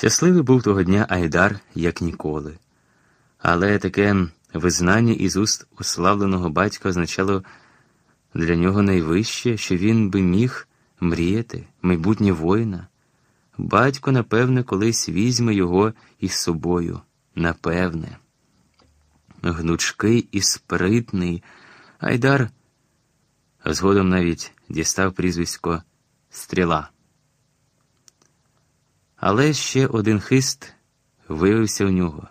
Щасливий був того дня Айдар, як ніколи. Але таке визнання із уст уславленого батька означало для нього найвище, що він би міг мріяти, майбутнє воїна. Батько, напевне, колись візьме його із собою. Напевне. Гнучкий і спритний, Айдар згодом навіть дістав прізвисько Стріла. Але ще один хист виявився у нього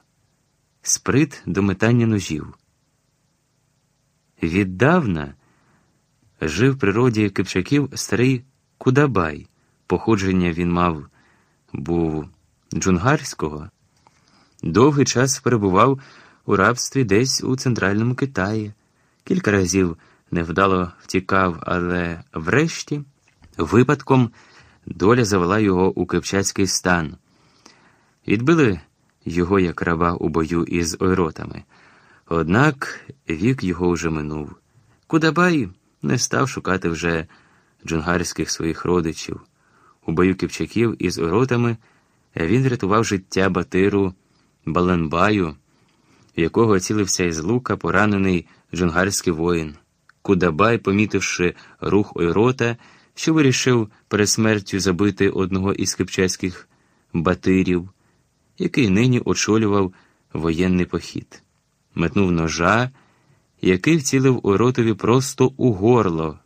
сприт до метання ножів. Віддавна жив в природі кипчаків старий Кудабай. Походження він мав був джунгарського. Довгий час перебував у рабстві десь у центральному Китаї. Кілька разів невдало втікав, але врешті випадком доля завела його у кипчацький стан. Відбили його як раба у бою із ойротами. Однак вік його вже минув. Кудабай не став шукати вже джунгарських своїх родичів. У бою кипчаків із ойротами він рятував життя Батиру Баланбаю, в якого цілився із лука поранений джунгарський воїн. Кудабай, помітивши рух ойрота, що вирішив перед смертю забити одного із кипчацьких батирів, який нині очолював воєнний похід, метнув ножа, який вцілив ойротові просто у горло.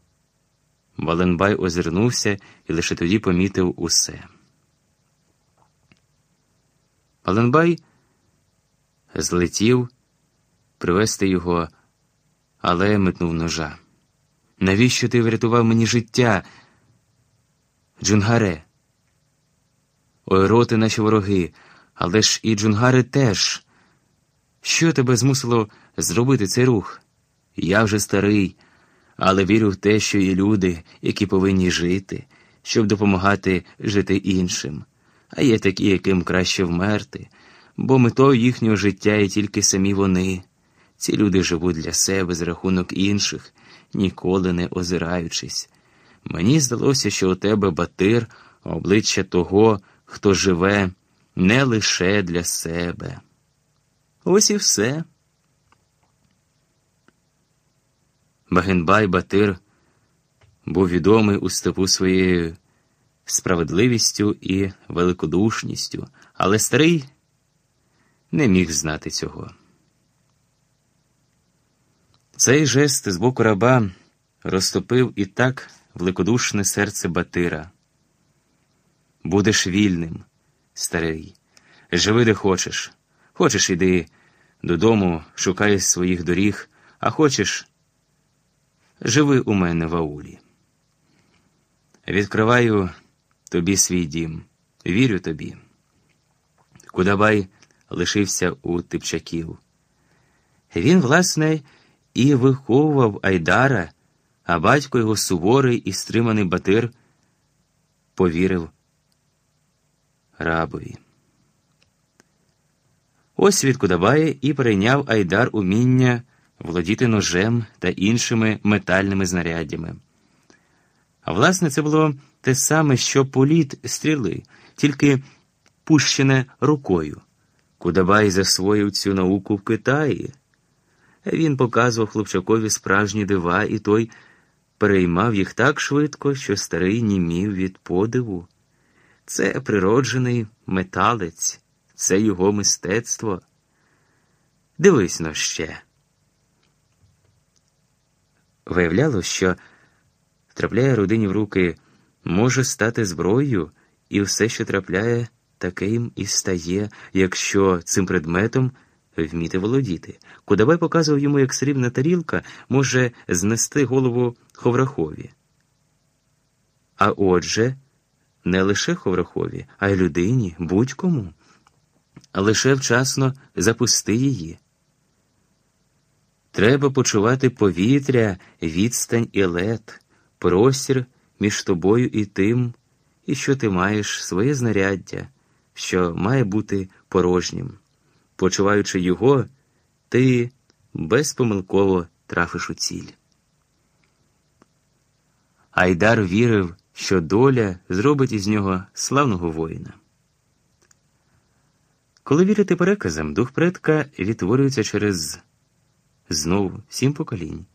Баленбай озирнувся і лише тоді помітив усе. Баленбай злетів привести його, але метнув ножа. Навіщо ти врятував мені життя? Джунгаре? Ойроти наші вороги, але ж і джунгари теж. Що тебе змусило зробити цей рух? Я вже старий, але вірю в те, що є люди, які повинні жити, щоб допомагати жити іншим, а є такі, яким краще вмерти, бо метою їхнього життя є тільки самі вони. Ці люди живуть для себе з рахунок інших, ніколи не озираючись. Мені здалося, що у тебе батир, обличчя того, хто живе не лише для себе. Ось і все. Багенбай Батир був відомий у степу своєю справедливістю і великодушністю, але старий не міг знати цього. Цей жест з боку раба розтопив і так великодушне серце Батира. Будеш вільним, старий, живи де хочеш. Хочеш, іди додому, шукай своїх доріг, а хочеш, живи у мене в аулі. Відкриваю тобі свій дім, вірю тобі. Кудабай лишився у Типчаків. Він, власне, і виховував Айдара, а батько його суворий і стриманий батир повірив рабові. Ось від Кудабая і перейняв Айдар уміння володіти ножем та іншими метальними знаряддями. А власне, це було те саме, що політ стріли, тільки пущене рукою. Кудабай засвоїв цю науку в Китаї. Він показував хлопчакові справжні дива, і той переймав їх так швидко, що старий німів від подиву. Це природжений металець, це його мистецтво. Дивись но ще. Виявляло, що трапляє родині в руки, може стати зброєю, і все, що трапляє, таким і стає, якщо цим предметом вміти володіти. Кудабай показував йому, як срібна тарілка може знести голову Ховрахові. А отже, не лише Ховрахові, а й людині, будь-кому, лише вчасно запусти її. Треба почувати повітря, відстань і лед, простір між тобою і тим, і що ти маєш своє знаряддя, що має бути порожнім. Почуваючи його, ти безпомилково трафиш у ціль. Айдар вірив, що доля зробить із нього славного воїна. Коли вірити переказам, дух предка відтворюється через знову сім поколінь.